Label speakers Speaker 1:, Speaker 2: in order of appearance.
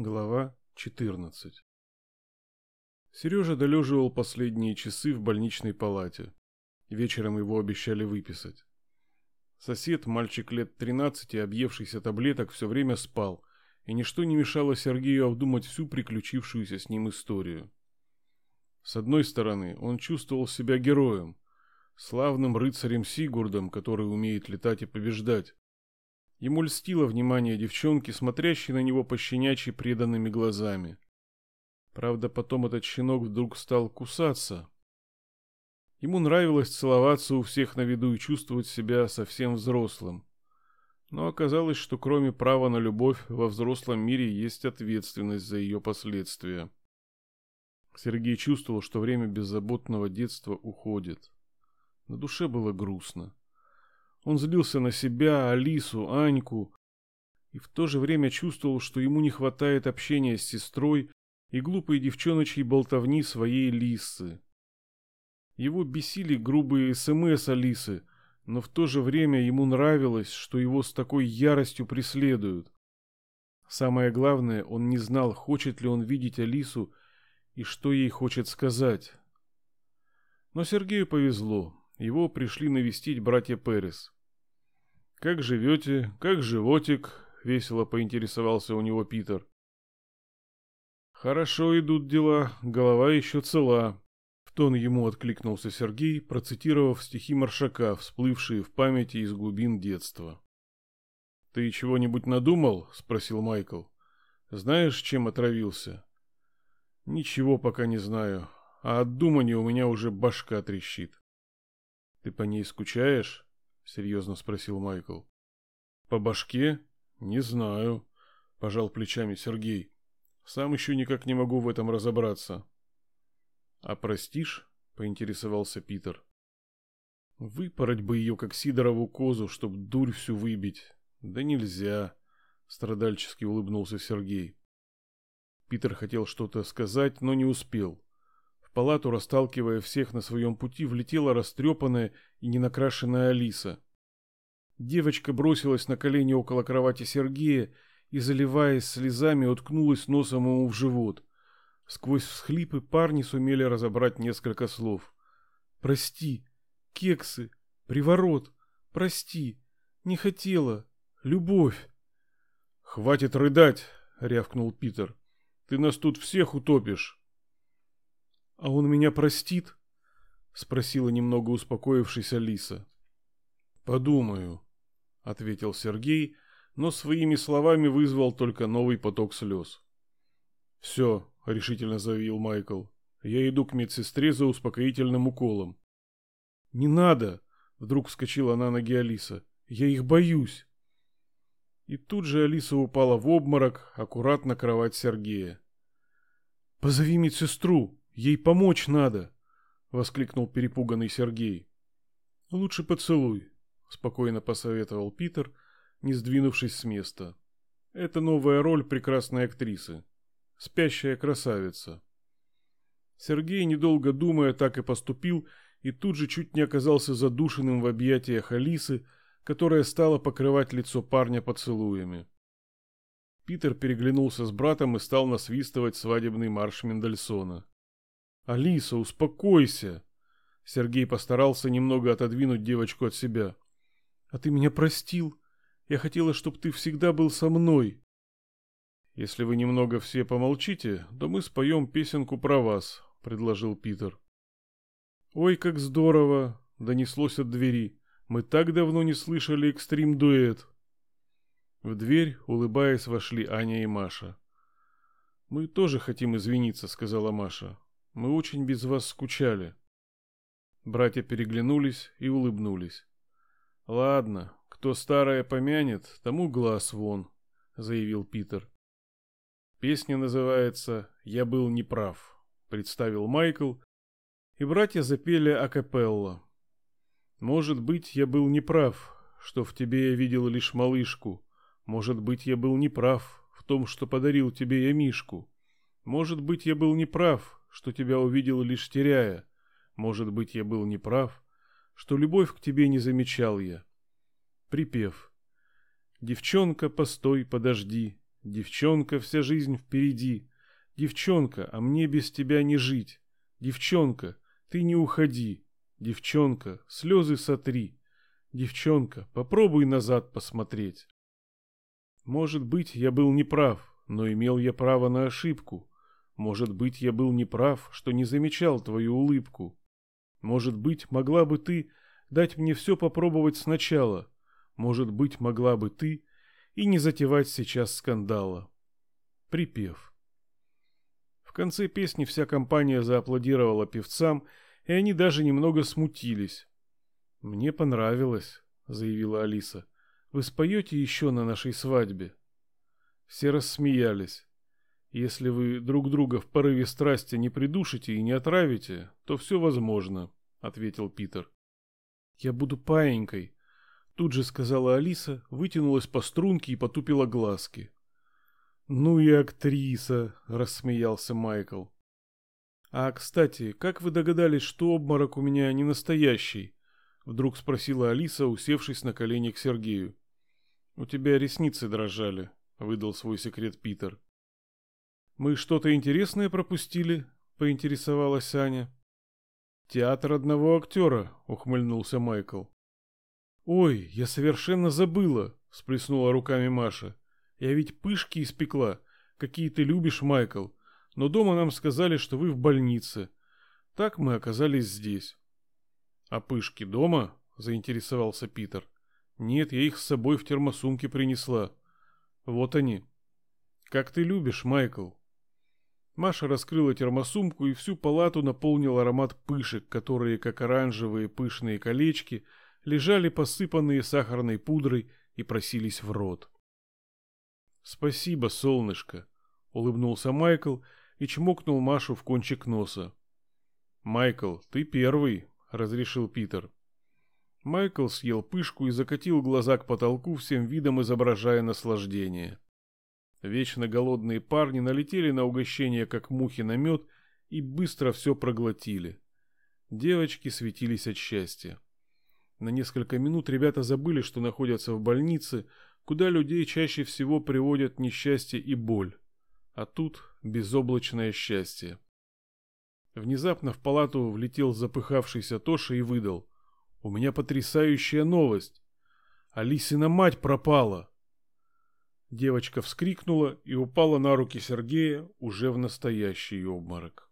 Speaker 1: Глава 14 Сережа долеживал последние часы в больничной палате. Вечером его обещали выписать. Сосед, мальчик лет 13, объевшийся таблеток, все время спал, и ничто не мешало Сергею обдумать всю приключившуюся с ним историю. С одной стороны, он чувствовал себя героем, славным рыцарем Сигурдом, который умеет летать и побеждать, Ему льстило внимание девчонки, смотрящей на него пощенячьи преданными глазами. Правда, потом этот щенок вдруг стал кусаться. Ему нравилось целоваться у всех на виду и чувствовать себя совсем взрослым. Но оказалось, что кроме права на любовь во взрослом мире есть ответственность за ее последствия. Сергей чувствовал, что время беззаботного детства уходит. На душе было грустно. Он злился на себя, Алису, Аньку и в то же время чувствовал, что ему не хватает общения с сестрой и глупой девчоночьей болтовни своей Лисы. Его бесили грубые СМС Алисы, но в то же время ему нравилось, что его с такой яростью преследуют. Самое главное, он не знал, хочет ли он видеть Алису и что ей хочет сказать. Но Сергею повезло. Его пришли навестить братья Перес. «Как живете? Как животик?» — весело поинтересовался у него Питер. «Хорошо идут дела, голова еще цела», — в тон ему откликнулся Сергей, процитировав стихи Маршака, всплывшие в памяти из глубин детства. «Ты чего-нибудь надумал?» — спросил Майкл. «Знаешь, чем отравился?» «Ничего пока не знаю, а от думания у меня уже башка трещит». «Ты по ней скучаешь?» Серьезно спросил Майкл. По башке? Не знаю, пожал плечами Сергей. Сам еще никак не могу в этом разобраться. А простишь? поинтересовался Питер. Выпороть бы ее, как Сидорову козу, чтоб дурь всю выбить. Да нельзя, страдальчески улыбнулся Сергей. Питер хотел что-то сказать, но не успел. В палату, расталкивая всех на своем пути, влетела растрепанная и ненакрашенная Алиса. Девочка бросилась на колени около кровати Сергея и, заливаясь слезами, уткнулась носом ему в живот. Сквозь всхлипы парни сумели разобрать несколько слов. «Прости, кексы, приворот, прости, не хотела, любовь». «Хватит рыдать!» — рявкнул Питер. «Ты нас тут всех утопишь!» «А он меня простит?» — спросила немного успокоившись Алиса. «Подумаю», — ответил Сергей, но своими словами вызвал только новый поток слез. «Все», — решительно заявил Майкл, — «я иду к медсестре за успокоительным уколом». «Не надо!» — вдруг вскочила на ноги Алиса. «Я их боюсь!» И тут же Алиса упала в обморок, аккуратно кровать Сергея. «Позови медсестру!» Ей помочь надо, воскликнул перепуганный Сергей. Лучше поцелуй, спокойно посоветовал Питер, не сдвинувшись с места. Это новая роль прекрасной актрисы. Спящая красавица. Сергей, недолго думая, так и поступил, и тут же чуть не оказался задушенным в объятиях Алисы, которая стала покрывать лицо парня поцелуями. Питер переглянулся с братом и стал насвистывать свадебный марш Мендельсона. «Алиса, успокойся!» Сергей постарался немного отодвинуть девочку от себя. «А ты меня простил? Я хотела, чтобы ты всегда был со мной!» «Если вы немного все помолчите, то мы споем песенку про вас», — предложил Питер. «Ой, как здорово!» — донеслось от двери. «Мы так давно не слышали экстрим-дуэт!» В дверь, улыбаясь, вошли Аня и Маша. «Мы тоже хотим извиниться», — сказала Маша. Мы очень без вас скучали. Братья переглянулись и улыбнулись. Ладно, кто старое помянет, тому глаз вон, заявил Питер. Песня называется «Я был неправ», представил Майкл, и братья запели акапелла. Может быть, я был неправ, что в тебе я видел лишь малышку. Может быть, я был неправ в том, что подарил тебе я Мишку. Может быть, я был неправ, что тебя увидел лишь теряя. Может быть, я был неправ, что любовь к тебе не замечал я. Припев. Девчонка, постой, подожди. Девчонка, вся жизнь впереди. Девчонка, а мне без тебя не жить. Девчонка, ты не уходи. Девчонка, слезы сотри. Девчонка, попробуй назад посмотреть. Может быть, я был неправ, но имел я право на ошибку. Может быть, я был неправ, что не замечал твою улыбку. Может быть, могла бы ты дать мне все попробовать сначала. Может быть, могла бы ты и не затевать сейчас скандала. Припев. В конце песни вся компания зааплодировала певцам, и они даже немного смутились. «Мне понравилось», — заявила Алиса. «Вы споете еще на нашей свадьбе?» Все рассмеялись. «Если вы друг друга в порыве страсти не придушите и не отравите, то все возможно», — ответил Питер. «Я буду паенькой», — тут же сказала Алиса, вытянулась по струнке и потупила глазки. «Ну и актриса», — рассмеялся Майкл. «А, кстати, как вы догадались, что обморок у меня не настоящий?» — вдруг спросила Алиса, усевшись на колени к Сергею. «У тебя ресницы дрожали», — выдал свой секрет Питер. «Мы что-то интересное пропустили?» — поинтересовалась Аня. «Театр одного актера», — ухмыльнулся Майкл. «Ой, я совершенно забыла», — всплеснула руками Маша. «Я ведь пышки испекла, какие ты любишь, Майкл, но дома нам сказали, что вы в больнице. Так мы оказались здесь». «А пышки дома?» — заинтересовался Питер. «Нет, я их с собой в термосумке принесла. Вот они». «Как ты любишь, Майкл», Маша раскрыла термосумку, и всю палату наполнил аромат пышек, которые, как оранжевые пышные колечки, лежали посыпанные сахарной пудрой и просились в рот. «Спасибо, солнышко», — улыбнулся Майкл и чмокнул Машу в кончик носа. «Майкл, ты первый», — разрешил Питер. Майкл съел пышку и закатил глаза к потолку, всем видом изображая наслаждение. Вечно голодные парни налетели на угощение, как мухи на мед, и быстро все проглотили. Девочки светились от счастья. На несколько минут ребята забыли, что находятся в больнице, куда людей чаще всего приводят несчастье и боль. А тут безоблачное счастье. Внезапно в палату влетел запыхавшийся Тоша и выдал. «У меня потрясающая новость! Алисина мать пропала!» Девочка вскрикнула и упала на руки Сергея уже в настоящий обморок.